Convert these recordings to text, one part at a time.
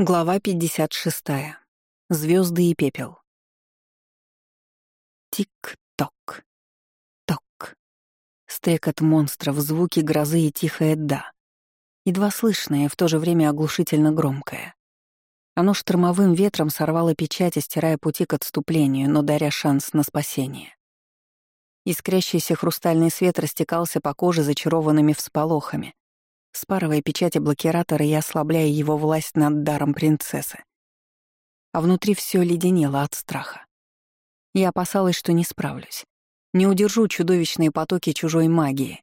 Глава 56. Звезды и пепел. Тик-ток. Ток. Стрекот монстров, звуки грозы и тихое «да». Едва слышное, в то же время оглушительно громкое. Оно штормовым ветром сорвало печать, стирая пути к отступлению, но даря шанс на спасение. Искрящийся хрустальный свет растекался по коже зачарованными всполохами, спарывая печати блокиратора и ослабляя его власть над даром принцессы. А внутри все леденело от страха. Я опасалась, что не справлюсь. Не удержу чудовищные потоки чужой магии.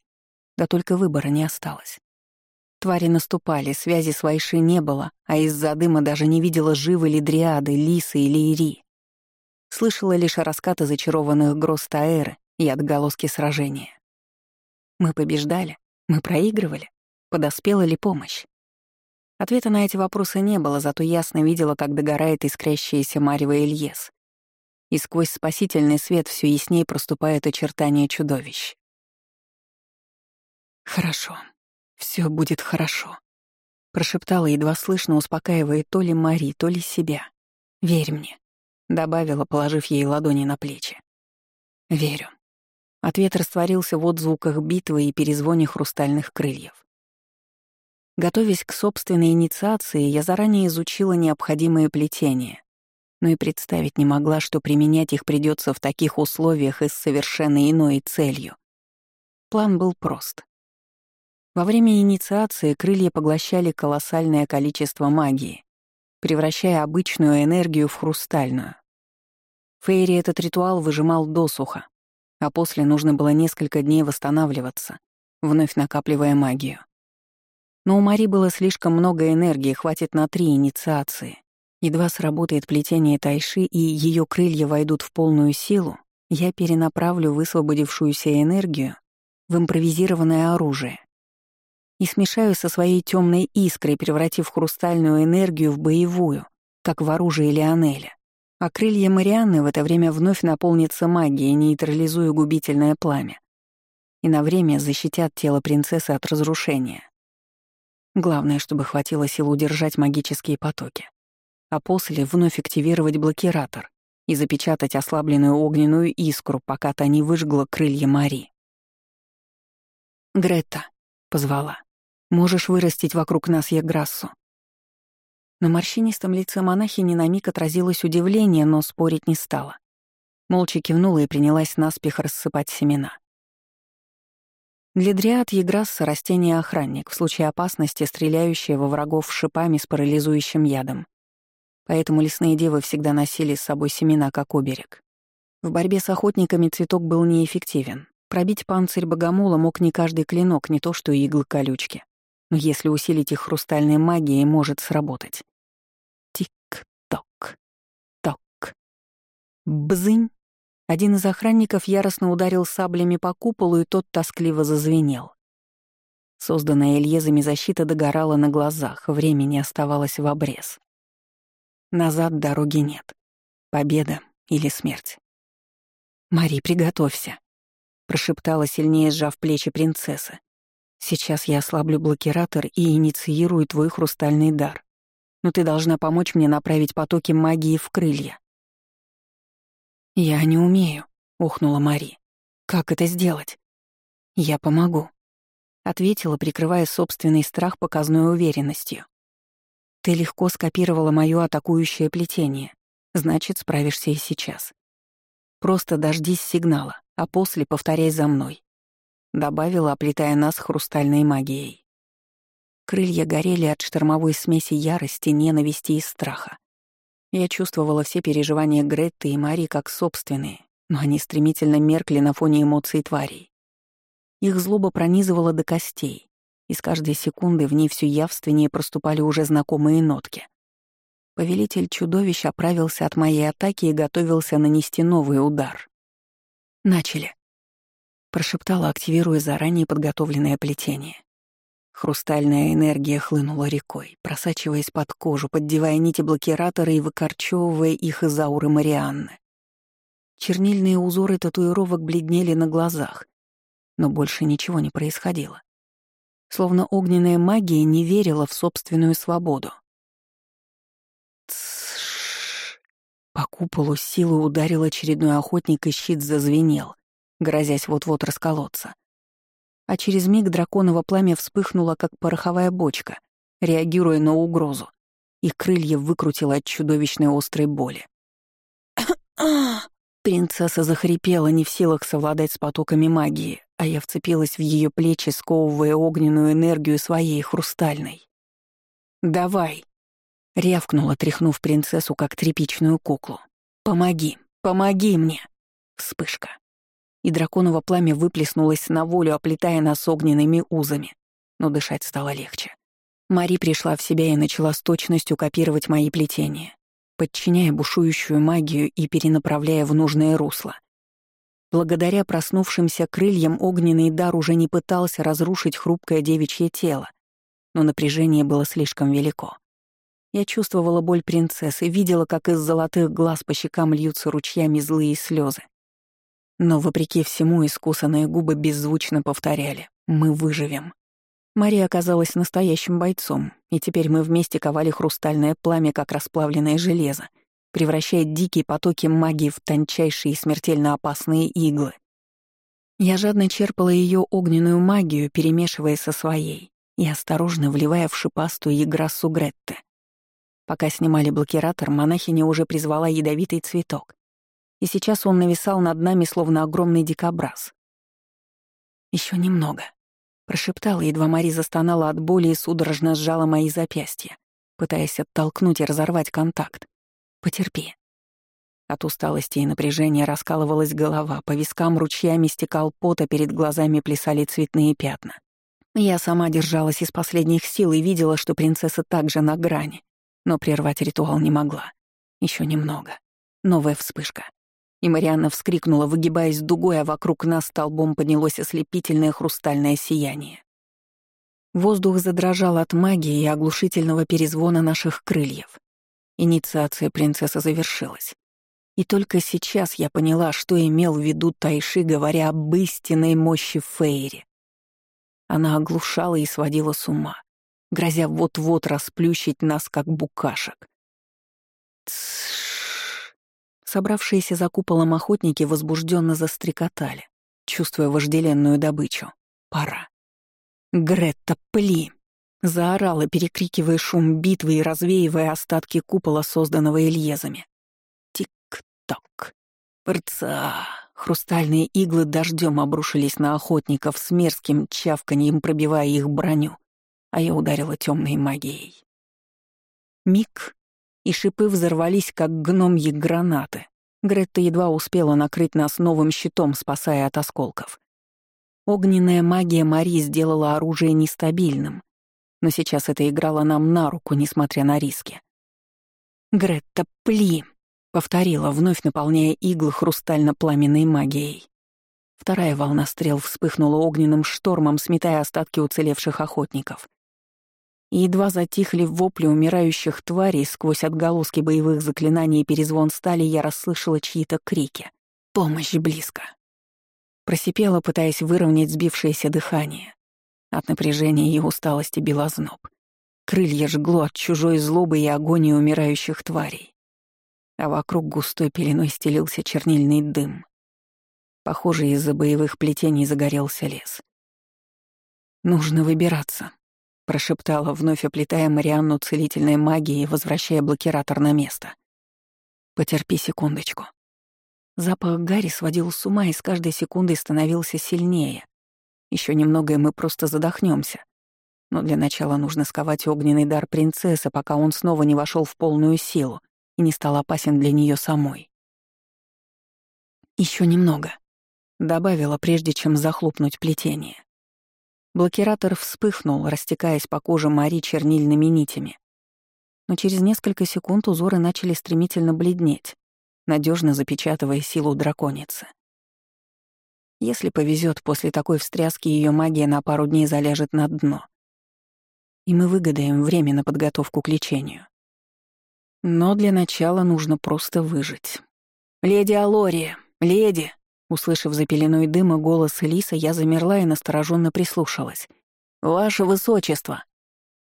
Да только выбора не осталось. Твари наступали, связи с Вайши не было, а из-за дыма даже не видела, живы ли дриады, лисы или ири. Слышала лишь раскаты зачарованных гроз Таэры и отголоски сражения. Мы побеждали, мы проигрывали. Подоспела ли помощь? Ответа на эти вопросы не было, зато ясно видела, как догорает искрящаяся Марева Ильес. И сквозь спасительный свет все яснее проступает очертание чудовищ. «Хорошо. все будет хорошо», — прошептала, едва слышно, успокаивая то ли Мари, то ли себя. «Верь мне», — добавила, положив ей ладони на плечи. «Верю». Ответ растворился в отзвуках битвы и перезвоне хрустальных крыльев. Готовясь к собственной инициации, я заранее изучила необходимые плетения, но и представить не могла, что применять их придется в таких условиях и с совершенно иной целью. План был прост. Во время инициации крылья поглощали колоссальное количество магии, превращая обычную энергию в хрустальную. Фейри этот ритуал выжимал досуха, а после нужно было несколько дней восстанавливаться, вновь накапливая магию. Но у Мари было слишком много энергии, хватит на три инициации. Едва сработает плетение тайши и ее крылья войдут в полную силу, я перенаправлю высвободившуюся энергию в импровизированное оружие и смешаю со своей темной искрой, превратив хрустальную энергию в боевую, как в оружие Лионеля. А крылья Марианны в это время вновь наполнятся магией, нейтрализуя губительное пламя. И на время защитят тело принцессы от разрушения. Главное, чтобы хватило сил удержать магические потоки. А после вновь активировать блокиратор и запечатать ослабленную огненную искру, пока та не выжгла крылья Мари. «Грета», — позвала, — «можешь вырастить вокруг нас Яграссу». На морщинистом лице монахини на миг отразилось удивление, но спорить не стала. Молча кивнула и принялась наспех рассыпать семена. Для дриад яграсса — растение-охранник, в случае опасности стреляющее во врагов шипами с парализующим ядом. Поэтому лесные девы всегда носили с собой семена как оберег. В борьбе с охотниками цветок был неэффективен. Пробить панцирь богомола мог не каждый клинок, не то что иглы колючки. Но если усилить их хрустальной магией, может сработать. Тик-ток. Ток. Бзынь. Один из охранников яростно ударил саблями по куполу, и тот тоскливо зазвенел. Созданная Эльезами защита догорала на глазах, времени оставалось в обрез. Назад дороги нет. Победа или смерть. «Мари, приготовься», — прошептала сильнее, сжав плечи принцессы. «Сейчас я ослаблю блокиратор и инициирую твой хрустальный дар. Но ты должна помочь мне направить потоки магии в крылья. «Я не умею», — ухнула Мари. «Как это сделать?» «Я помогу», — ответила, прикрывая собственный страх показной уверенностью. «Ты легко скопировала моё атакующее плетение, значит, справишься и сейчас. Просто дождись сигнала, а после повторяй за мной», — добавила, оплетая нас хрустальной магией. Крылья горели от штормовой смеси ярости, ненависти и страха. Я чувствовала все переживания Гретты и Мари как собственные, но они стремительно меркли на фоне эмоций тварей. Их злоба пронизывала до костей, и с каждой секунды в ней все явственнее проступали уже знакомые нотки. Повелитель чудовищ оправился от моей атаки и готовился нанести новый удар. «Начали», — прошептала, активируя заранее подготовленное плетение. Хрустальная энергия хлынула рекой, просачиваясь под кожу, поддевая нити блокиратора и выкорчевывая их из ауры Марианны. Чернильные узоры татуировок бледнели на глазах, но больше ничего не происходило. Словно огненная магия не верила в собственную свободу. По куполу силой ударил очередной охотник, и щит зазвенел, грозясь вот-вот расколоться. А через миг драконово пламя вспыхнуло, как пороховая бочка, реагируя на угрозу, и крылья выкрутило от чудовищной острой боли. Принцесса захрипела, не в силах совладать с потоками магии, а я вцепилась в ее плечи, сковывая огненную энергию своей хрустальной. «Давай!» — рявкнула, тряхнув принцессу, как тряпичную куклу. «Помоги! Помоги мне!» Вспышка. И драконово пламя выплеснулось на волю, оплетая нас огненными узами. Но дышать стало легче. Мари пришла в себя и начала с точностью копировать мои плетения, подчиняя бушующую магию и перенаправляя в нужное русло. Благодаря проснувшимся крыльям огненный дар уже не пытался разрушить хрупкое девичье тело, но напряжение было слишком велико. Я чувствовала боль принцессы, видела, как из золотых глаз по щекам льются ручьями злые слезы. Но, вопреки всему, искусанные губы беззвучно повторяли «Мы выживем». Мария оказалась настоящим бойцом, и теперь мы вместе ковали хрустальное пламя, как расплавленное железо, превращая дикие потоки магии в тончайшие и смертельно опасные иглы. Я жадно черпала ее огненную магию, перемешивая со своей, и осторожно вливая в шипастую играсу Гретты. Пока снимали блокиратор, монахиня уже призвала ядовитый цветок, и сейчас он нависал над нами, словно огромный дикобраз. Еще немного. Прошептала, едва Мари застонала от боли и судорожно сжала мои запястья, пытаясь оттолкнуть и разорвать контакт. «Потерпи». От усталости и напряжения раскалывалась голова, по вискам ручьями стекал пот, а перед глазами плясали цветные пятна. Я сама держалась из последних сил и видела, что принцесса также на грани, но прервать ритуал не могла. Еще немного. Новая вспышка и Марианна вскрикнула, выгибаясь дугой, а вокруг нас столбом поднялось ослепительное хрустальное сияние. Воздух задрожал от магии и оглушительного перезвона наших крыльев. Инициация принцессы завершилась. И только сейчас я поняла, что имел в виду Тайши, говоря об истинной мощи Фейри. Она оглушала и сводила с ума, грозя вот-вот расплющить нас, как букашек. Тссс. Собравшиеся за куполом охотники возбужденно застрекотали, чувствуя вожделенную добычу. Пора. «Гретта, пли!» Заорала, перекрикивая шум битвы и развеивая остатки купола, созданного Ильезами. Тик-так. Пырца. Хрустальные иглы дождем обрушились на охотников с мерзким чавканьем, пробивая их броню, а я ударила темной магией. Миг, и шипы взорвались, как гномьи гранаты. Гретта едва успела накрыть нас новым щитом, спасая от осколков. Огненная магия Мари сделала оружие нестабильным, но сейчас это играло нам на руку, несмотря на риски. «Гретта, пли!» — повторила, вновь наполняя иглы хрустально-пламенной магией. Вторая волна стрел вспыхнула огненным штормом, сметая остатки уцелевших охотников и едва затихли вопли умирающих тварей сквозь отголоски боевых заклинаний и перезвон стали, я расслышала чьи-то крики. «Помощь близко!» Просипела, пытаясь выровнять сбившееся дыхание. От напряжения и усталости била зноб. Крылья жгло от чужой злобы и агонии умирающих тварей. А вокруг густой пеленой стелился чернильный дым. Похоже, из-за боевых плетений загорелся лес. Нужно выбираться, прошептала, вновь оплетая Марианну целительной магией и возвращая блокиратор на место. «Потерпи секундочку». Запах Гарри сводил с ума и с каждой секундой становился сильнее. Еще немного, и мы просто задохнемся. Но для начала нужно сковать огненный дар принцессы, пока он снова не вошел в полную силу и не стал опасен для нее самой. Еще немного, добавила, прежде чем захлопнуть плетение. Блокиратор вспыхнул, растекаясь по коже Мари чернильными нитями. Но через несколько секунд узоры начали стремительно бледнеть, надежно запечатывая силу драконицы. Если повезет, после такой встряски ее магия на пару дней заляжет на дно. И мы выгадаем время на подготовку к лечению. Но для начала нужно просто выжить. «Леди Алория! Леди!» Услышав за пеленой дыма голос Лиса, я замерла и настороженно прислушалась. «Ваше высочество!»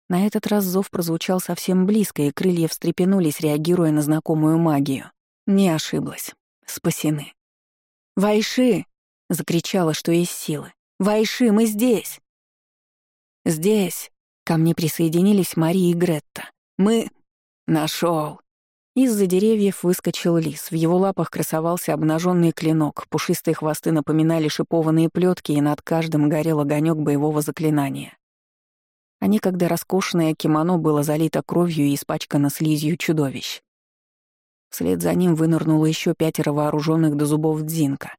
На этот раз зов прозвучал совсем близко, и крылья встрепенулись, реагируя на знакомую магию. Не ошиблась. Спасены. «Вайши!» — закричала, что есть силы. «Вайши, мы здесь!» «Здесь!» — ко мне присоединились Мария и Гретта. «Мы...» Нашел. Из-за деревьев выскочил лис. В его лапах красовался обнаженный клинок, пушистые хвосты напоминали шипованные плетки, и над каждым горел огонек боевого заклинания. А некогда роскошное кимоно было залито кровью и испачкано слизью чудовищ. Вслед за ним вынырнуло еще пятеро вооруженных до зубов дзинка.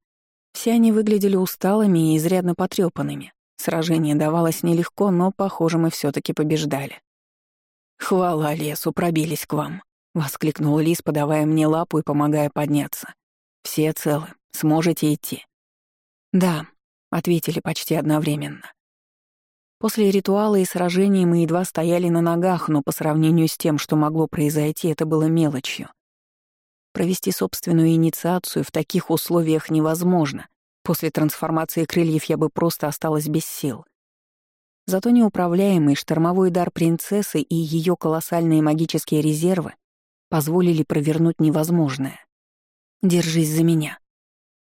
Все они выглядели усталыми и изрядно потрепанными. Сражение давалось нелегко, но, похоже, мы все таки побеждали. «Хвала лесу, пробились к вам», — воскликнул Лис, подавая мне лапу и помогая подняться. «Все целы, сможете идти?» «Да», — ответили почти одновременно. После ритуала и сражений мы едва стояли на ногах, но по сравнению с тем, что могло произойти, это было мелочью. Провести собственную инициацию в таких условиях невозможно. После трансформации крыльев я бы просто осталась без сил. Зато неуправляемый штормовой дар принцессы и ее колоссальные магические резервы позволили провернуть невозможное. «Держись за меня».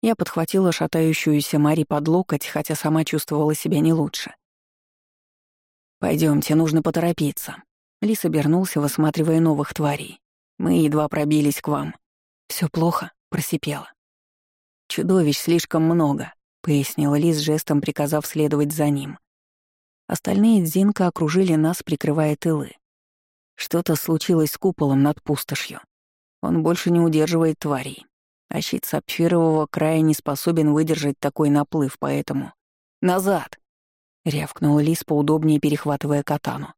Я подхватила шатающуюся Мари под локоть, хотя сама чувствовала себя не лучше. Пойдемте, нужно поторопиться». Лис обернулся, высматривая новых тварей. «Мы едва пробились к вам. Все плохо?» — просипела. «Чудовищ слишком много», — пояснил Лис, жестом приказав следовать за ним. Остальные дзинка окружили нас, прикрывая тылы. Что-то случилось с куполом над пустошью. Он больше не удерживает тварей. А щит сапфирового края не способен выдержать такой наплыв, поэтому... «Назад!» — рявкнул Лис, поудобнее перехватывая катану.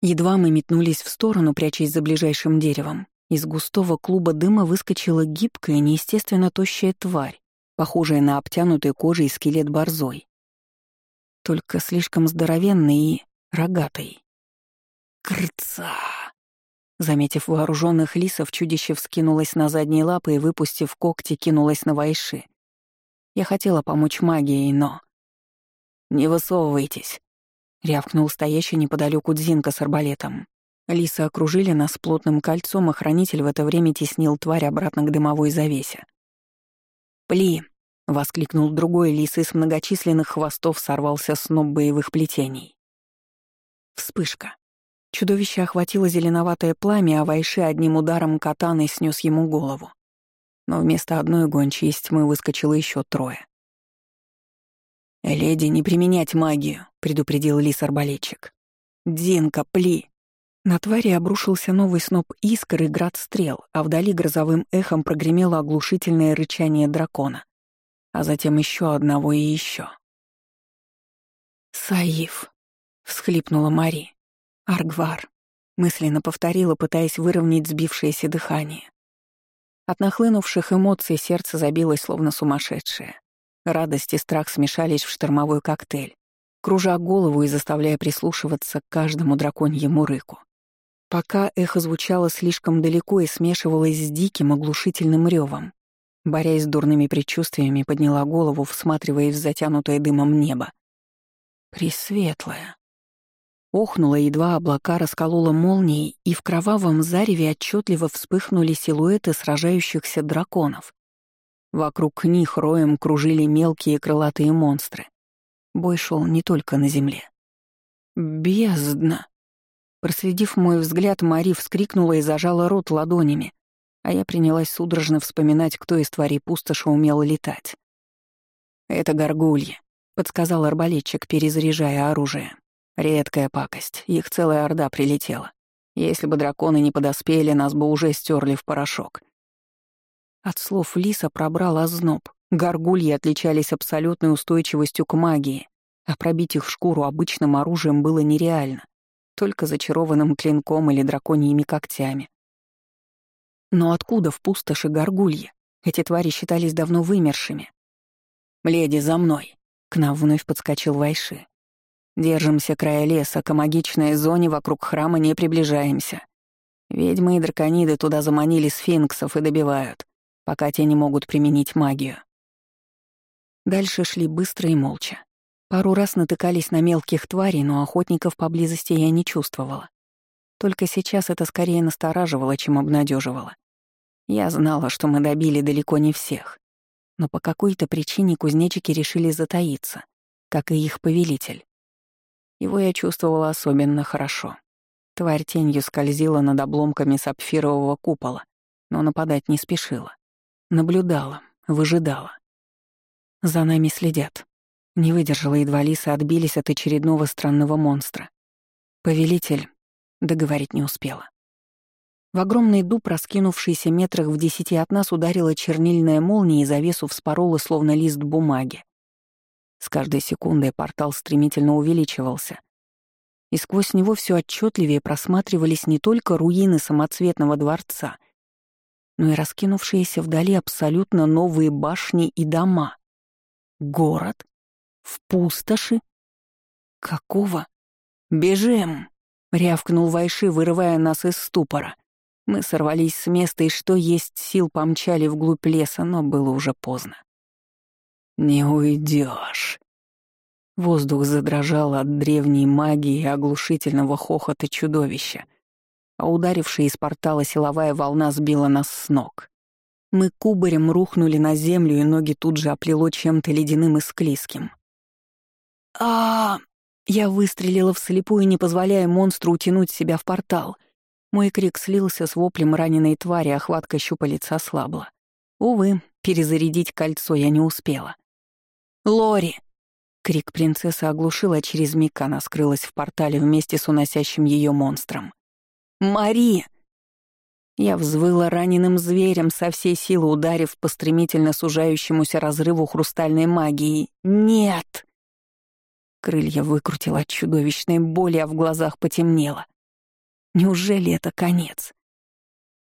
Едва мы метнулись в сторону, прячась за ближайшим деревом, из густого клуба дыма выскочила гибкая, неестественно тощая тварь, похожая на обтянутый кожей скелет борзой. Только слишком здоровенный и рогатый. Крца! Заметив вооруженных лисов, чудище вскинулось на задние лапы и, выпустив когти, кинулось на вайши. Я хотела помочь магией, но... «Не высовывайтесь», — рявкнул стоящий неподалеку Дзинка с арбалетом. Лисы окружили нас плотным кольцом, и хранитель в это время теснил тварь обратно к дымовой завесе. «Пли!» — воскликнул другой лис, и с многочисленных хвостов сорвался сноп боевых плетений. Вспышка. Чудовище охватило зеленоватое пламя, а Вайши одним ударом катаны снес ему голову. Но вместо одной гончей из тьмы выскочило еще трое. «Леди, не применять магию», — предупредил лис-арбалетчик. «Динка, пли!» На твари обрушился новый сноп искр и град стрел, а вдали грозовым эхом прогремело оглушительное рычание дракона. А затем еще одного и еще. «Саиф», — всхлипнула Мари. «Аргвар», — мысленно повторила, пытаясь выровнять сбившееся дыхание. От нахлынувших эмоций сердце забилось, словно сумасшедшее. Радость и страх смешались в штормовой коктейль, кружа голову и заставляя прислушиваться к каждому драконьему рыку. Пока эхо звучало слишком далеко и смешивалось с диким оглушительным ревом. Борясь с дурными предчувствиями, подняла голову, всматриваясь в затянутое дымом небо. Пресветлая. Охнула, едва облака расколола молнией, и в кровавом зареве отчетливо вспыхнули силуэты сражающихся драконов. Вокруг них роем кружили мелкие крылатые монстры. Бой шел не только на земле. «Бездна!» Проследив мой взгляд, Мари вскрикнула и зажала рот ладонями, а я принялась судорожно вспоминать, кто из тварей пустоши умел летать. «Это горгульи», — подсказал арбалетчик, перезаряжая оружие. «Редкая пакость, их целая орда прилетела. Если бы драконы не подоспели, нас бы уже стерли в порошок». От слов Лиса пробрал озноб. Горгульи отличались абсолютной устойчивостью к магии, а пробить их шкуру обычным оружием было нереально только зачарованным клинком или драконьими когтями. Но откуда в пустоши горгульи? Эти твари считались давно вымершими. «Леди, за мной!» — к нам вновь подскочил Вайши. «Держимся края леса, к магичной зоне вокруг храма не приближаемся. Ведьмы и дракониды туда заманили сфинксов и добивают, пока те не могут применить магию». Дальше шли быстро и молча. Пару раз натыкались на мелких тварей, но охотников поблизости я не чувствовала. Только сейчас это скорее настораживало, чем обнадеживало. Я знала, что мы добили далеко не всех. Но по какой-то причине кузнечики решили затаиться, как и их повелитель. Его я чувствовала особенно хорошо. Тварь тенью скользила над обломками сапфирового купола, но нападать не спешила. Наблюдала, выжидала. За нами следят. Не выдержала, едва лисы отбились от очередного странного монстра. Повелитель договорить не успела. В огромный дуб, раскинувшийся метрах в десяти от нас, ударила чернильная молния и завесу вспорола, словно лист бумаги. С каждой секундой портал стремительно увеличивался. И сквозь него все отчетливее просматривались не только руины самоцветного дворца, но и раскинувшиеся вдали абсолютно новые башни и дома. Город? В пустоши? Какого? «Бежим!» — рявкнул Вайши, вырывая нас из ступора. Мы сорвались с места и что есть сил помчали вглубь леса, но было уже поздно. «Не уйдешь. Воздух задрожал от древней магии и оглушительного хохота чудовища, а ударившая из портала силовая волна сбила нас с ног. Мы кубарем рухнули на землю, и ноги тут же оплело чем-то ледяным и склизким. а Я выстрелила вслепую, не позволяя монстру утянуть себя в портал. Мой крик слился с воплем раненой твари, а хватка щупалец ослабла. Увы, перезарядить кольцо я не успела. «Лори!» Крик принцессы оглушил, а через миг она скрылась в портале вместе с уносящим ее монстром. «Мари!» Я взвыла раненым зверем, со всей силы ударив по стремительно сужающемуся разрыву хрустальной магии. «Нет!» Крылья выкрутила от чудовищной боли, а в глазах потемнело. Неужели это конец?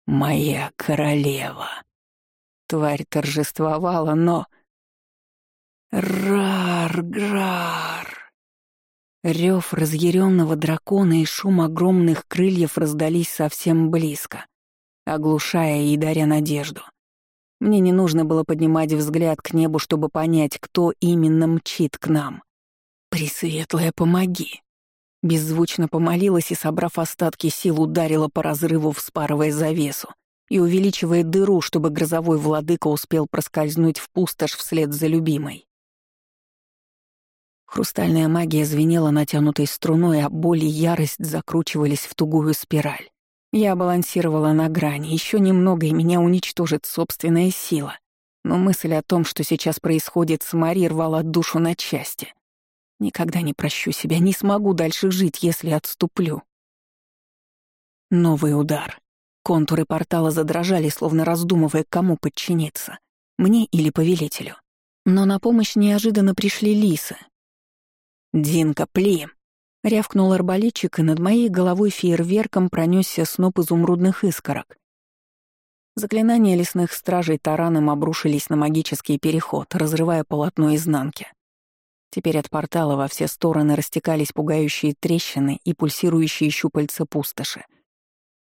«Моя королева!» Тварь торжествовала, но... Рар-грар! Рев разъяренного дракона и шум огромных крыльев раздались совсем близко, оглушая и даря надежду. Мне не нужно было поднимать взгляд к небу, чтобы понять, кто именно мчит к нам. «Пресветлая, помоги!» Беззвучно помолилась и, собрав остатки сил, ударила по разрыву, вспарывая завесу и увеличивая дыру, чтобы грозовой владыка успел проскользнуть в пустошь вслед за любимой. Хрустальная магия звенела натянутой струной, а боль и ярость закручивались в тугую спираль. Я балансировала на грани, еще немного, и меня уничтожит собственная сила. Но мысль о том, что сейчас происходит с Мари, рвала душу на части. Никогда не прощу себя, не смогу дальше жить, если отступлю. Новый удар. Контуры портала задрожали, словно раздумывая, кому подчиниться — мне или повелителю. Но на помощь неожиданно пришли лисы, «Динка, пли!» — рявкнул арбалетчик, и над моей головой фейерверком пронесся сноп изумрудных искорок. Заклинания лесных стражей тараном обрушились на магический переход, разрывая полотно изнанки. Теперь от портала во все стороны растекались пугающие трещины и пульсирующие щупальца пустоши.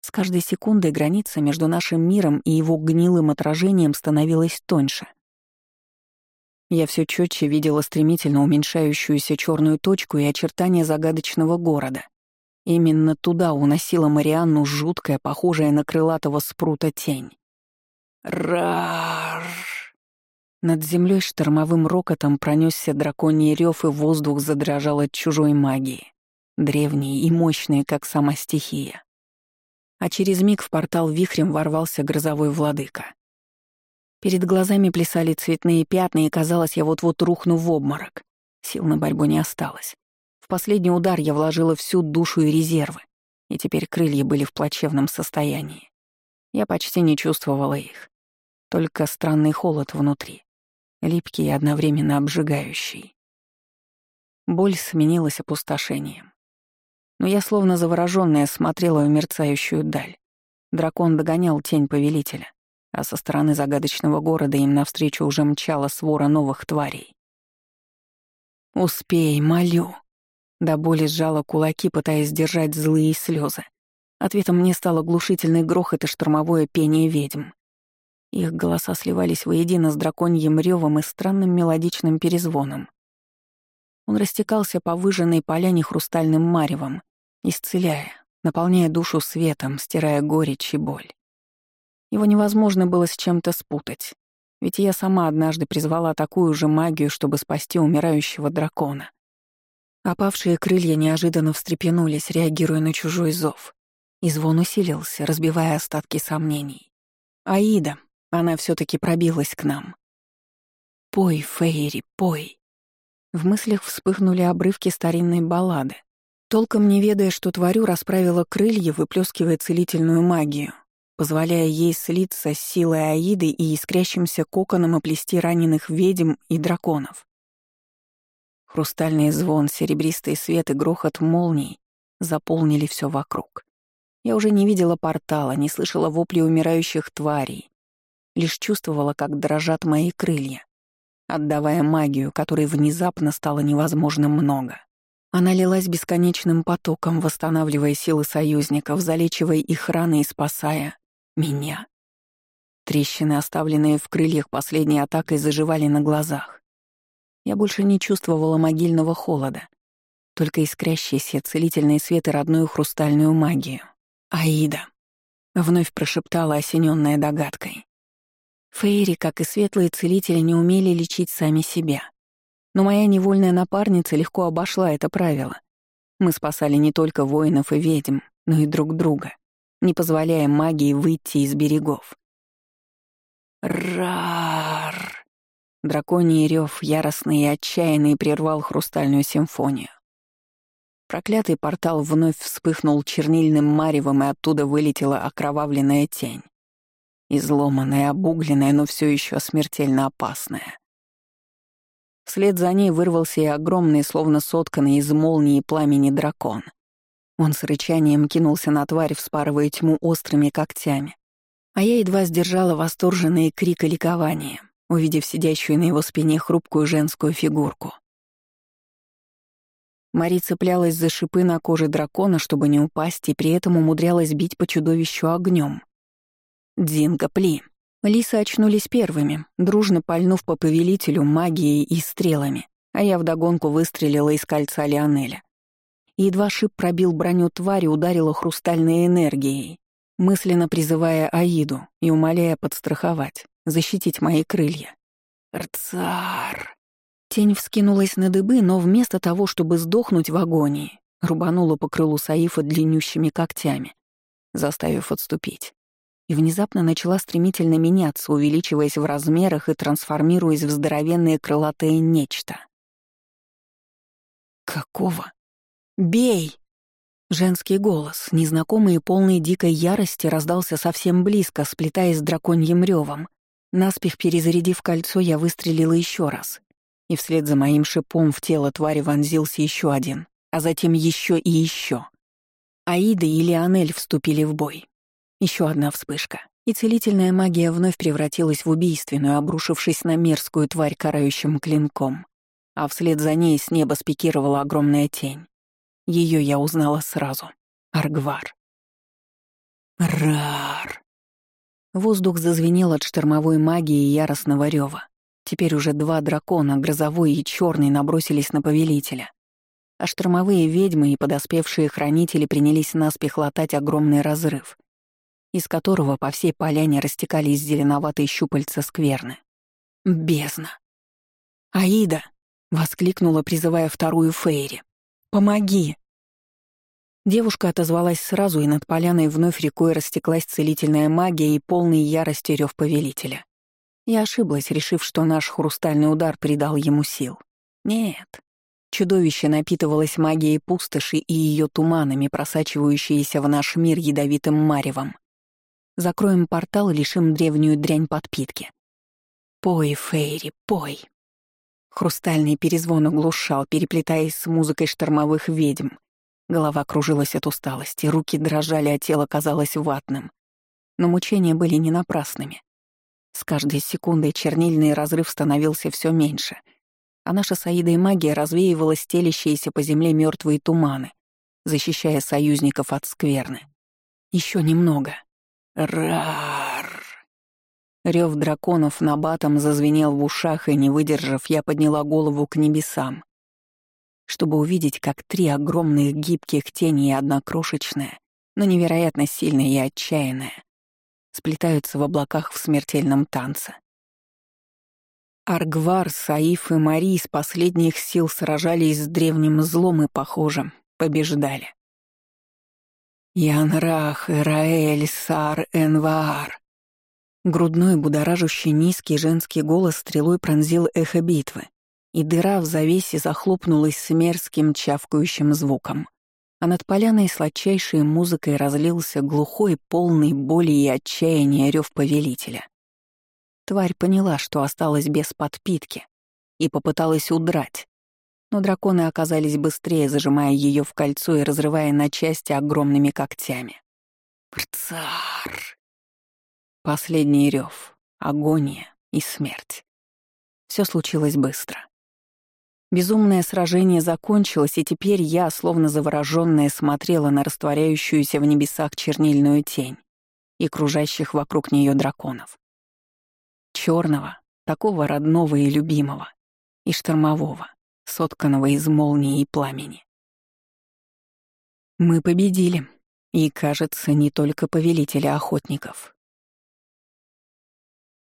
С каждой секундой граница между нашим миром и его гнилым отражением становилась тоньше — я все четче видела стремительно уменьшающуюся черную точку и очертания загадочного города. Именно туда уносила Марианну жуткая, похожая на крылатого спрута тень. Рар! Над землей штормовым рокотом пронесся драконий рев, и воздух задрожал от чужой магии, древней и мощной, как сама стихия. А через миг в портал вихрем ворвался грозовой владыка. Перед глазами плясали цветные пятна, и казалось, я вот-вот рухну в обморок. Сил на борьбу не осталось. В последний удар я вложила всю душу и резервы, и теперь крылья были в плачевном состоянии. Я почти не чувствовала их. Только странный холод внутри, липкий и одновременно обжигающий. Боль сменилась опустошением. Но я словно заворожённая смотрела в мерцающую даль. Дракон догонял тень повелителя а со стороны загадочного города им навстречу уже мчала свора новых тварей. «Успей, молю!» До боли сжала кулаки, пытаясь сдержать злые слезы. Ответом мне стало глушительный грохот и штормовое пение ведьм. Их голоса сливались воедино с драконьим ревом и странным мелодичным перезвоном. Он растекался по выжженной поляне хрустальным маревом, исцеляя, наполняя душу светом, стирая горечь и боль. Его невозможно было с чем-то спутать, ведь я сама однажды призвала такую же магию, чтобы спасти умирающего дракона. Опавшие крылья неожиданно встрепенулись, реагируя на чужой зов. И звон усилился, разбивая остатки сомнений. Аида, она все таки пробилась к нам. «Пой, Фейри, пой!» В мыслях вспыхнули обрывки старинной баллады. Толком не ведая, что творю, расправила крылья, выплескивая целительную магию, позволяя ей слиться с силой Аиды и искрящимся коконом оплести раненых ведьм и драконов. Хрустальный звон, серебристый свет и грохот молний заполнили все вокруг. Я уже не видела портала, не слышала вопли умирающих тварей, лишь чувствовала, как дрожат мои крылья, отдавая магию, которой внезапно стало невозможно много. Она лилась бесконечным потоком, восстанавливая силы союзников, залечивая их раны и спасая меня. Трещины, оставленные в крыльях последней атакой, заживали на глазах. Я больше не чувствовала могильного холода, только искрящийся целительный свет и родную хрустальную магию. «Аида», — вновь прошептала осененная догадкой. Фейри, как и светлые целители, не умели лечить сами себя. Но моя невольная напарница легко обошла это правило. Мы спасали не только воинов и ведьм, но и друг друга, не позволяя магии выйти из берегов. Рар! Драконий рев, яростный и отчаянный, прервал хрустальную симфонию. Проклятый портал вновь вспыхнул чернильным маревом, и оттуда вылетела окровавленная тень. Изломанная, обугленная, но все еще смертельно опасная. Вслед за ней вырвался и огромный, словно сотканный из молнии и пламени дракон. Он с рычанием кинулся на тварь, вспарывая тьму острыми когтями. А я едва сдержала восторженный крик и ликование увидев сидящую на его спине хрупкую женскую фигурку. Мари цеплялась за шипы на коже дракона, чтобы не упасть, и при этом умудрялась бить по чудовищу огнем. «Динго, пли!» Лисы очнулись первыми, дружно пальнув по повелителю магией и стрелами, а я вдогонку выстрелила из кольца Лионеля. Едва шип пробил броню твари, ударила хрустальной энергией, мысленно призывая Аиду и умоляя подстраховать защитить мои крылья. Рцар! Тень вскинулась на дыбы, но вместо того, чтобы сдохнуть в агонии, рубанула по крылу Саифа длиннющими когтями, заставив отступить. И внезапно начала стремительно меняться, увеличиваясь в размерах и трансформируясь в здоровенное крылатое нечто. «Какого? Бей!» Женский голос, незнакомый и полный дикой ярости, раздался совсем близко, сплетаясь с драконьим ревом. Наспех перезарядив кольцо, я выстрелила еще раз. И вслед за моим шипом в тело твари вонзился еще один, а затем еще и еще. Аида и Леонель вступили в бой. Еще одна вспышка, и целительная магия вновь превратилась в убийственную, обрушившись на мерзкую тварь карающим клинком. А вслед за ней с неба спикировала огромная тень. Ее я узнала сразу. Аргвар. Рар. Воздух зазвенел от штормовой магии и яростного рева. Теперь уже два дракона, грозовой и черный, набросились на повелителя. А штормовые ведьмы и подоспевшие хранители принялись наспех латать огромный разрыв, из которого по всей поляне растекались зеленоватые щупальца скверны. Бездна. «Аида!» — воскликнула, призывая вторую Фейри. «Помоги!» Девушка отозвалась сразу, и над поляной вновь рекой растеклась целительная магия и полный ярости рев повелителя. Я ошиблась, решив, что наш хрустальный удар придал ему сил. Нет. Чудовище напитывалось магией пустоши и ее туманами, просачивающиеся в наш мир ядовитым маревом. Закроем портал, лишим древнюю дрянь подпитки. Пой, Фейри, пой. Хрустальный перезвон оглушал, переплетаясь с музыкой штормовых ведьм, Голова кружилась от усталости, руки дрожали, а тело казалось ватным. Но мучения были не напрасными. С каждой секундой чернильный разрыв становился все меньше, а наша Саида и магия развеивала стелящиеся по земле мертвые туманы, защищая союзников от скверны. Еще немного. Рар! Рев драконов на батом зазвенел в ушах, и, не выдержав, я подняла голову к небесам чтобы увидеть, как три огромных гибких тени и одна крошечная, но невероятно сильная и отчаянная, сплетаются в облаках в смертельном танце. Аргвар, Саиф и Мари из последних сил сражались с древним злом и, похоже, побеждали. Янрах, Ираэль, Сар, Энваар. Грудной, будоражущий низкий женский голос стрелой пронзил эхо битвы, и дыра в завесе захлопнулась с мерзким чавкающим звуком. А над поляной сладчайшей музыкой разлился глухой, полный боли и отчаяния рев повелителя. Тварь поняла, что осталась без подпитки, и попыталась удрать, но драконы оказались быстрее, зажимая ее в кольцо и разрывая на части огромными когтями. Рцар! Последний рев, агония и смерть. Все случилось быстро. Безумное сражение закончилось, и теперь я, словно заворожённая, смотрела на растворяющуюся в небесах чернильную тень и кружащих вокруг нее драконов. Черного, такого родного и любимого, и штормового, сотканного из молнии и пламени. Мы победили, и, кажется, не только повелителя охотников.